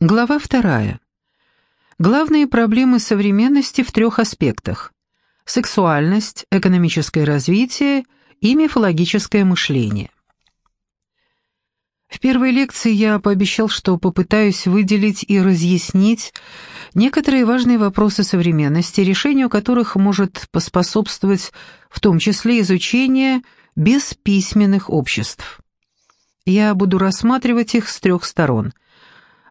Глава вторая. Главные проблемы современности в трех аспектах – сексуальность, экономическое развитие и мифологическое мышление. В первой лекции я пообещал, что попытаюсь выделить и разъяснить некоторые важные вопросы современности, решению которых может поспособствовать в том числе изучение бесписьменных обществ. Я буду рассматривать их с трех сторон –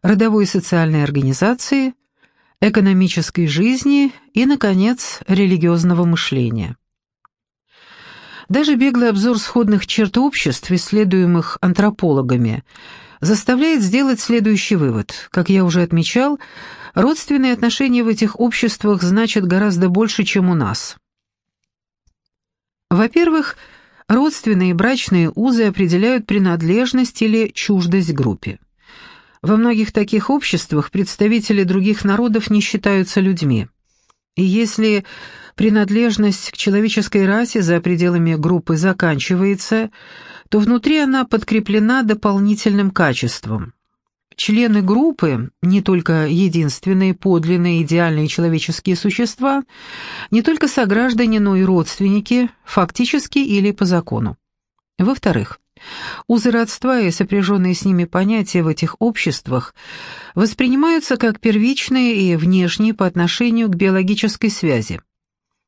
родовой и социальной организации, экономической жизни и, наконец, религиозного мышления. Даже беглый обзор сходных черт обществ, исследуемых антропологами, заставляет сделать следующий вывод. Как я уже отмечал, родственные отношения в этих обществах значат гораздо больше, чем у нас. Во-первых, родственные брачные узы определяют принадлежность или чуждость группе. Во многих таких обществах представители других народов не считаются людьми. И если принадлежность к человеческой расе за пределами группы заканчивается, то внутри она подкреплена дополнительным качеством. Члены группы, не только единственные, подлинные, идеальные человеческие существа, не только сограждане, но и родственники, фактически или по закону. Во-вторых, Узы родства и сопряженные с ними понятия в этих обществах воспринимаются как первичные и внешние по отношению к биологической связи,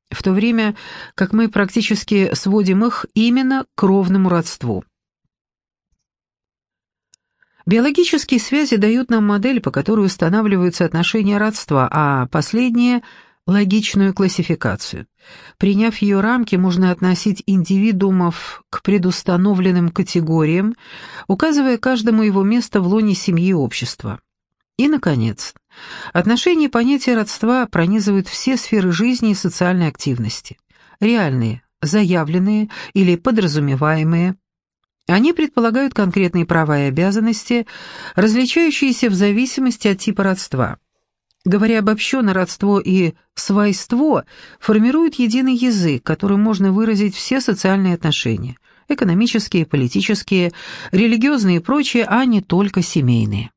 в то время как мы практически сводим их именно к кровному родству. Биологические связи дают нам модель, по которой устанавливаются отношения родства, а последние – логичную классификацию. Приняв ее рамки, можно относить индивидуумов к предустановленным категориям, указывая каждому его место в лоне семьи и общества. И, наконец, отношения понятия родства пронизывают все сферы жизни и социальной активности. Реальные, заявленные или подразумеваемые. Они предполагают конкретные права и обязанности, различающиеся в зависимости от типа родства – Говоря обобщенно, родство и свойство формируют единый язык, которым можно выразить все социальные отношения – экономические, политические, религиозные и прочие, а не только семейные.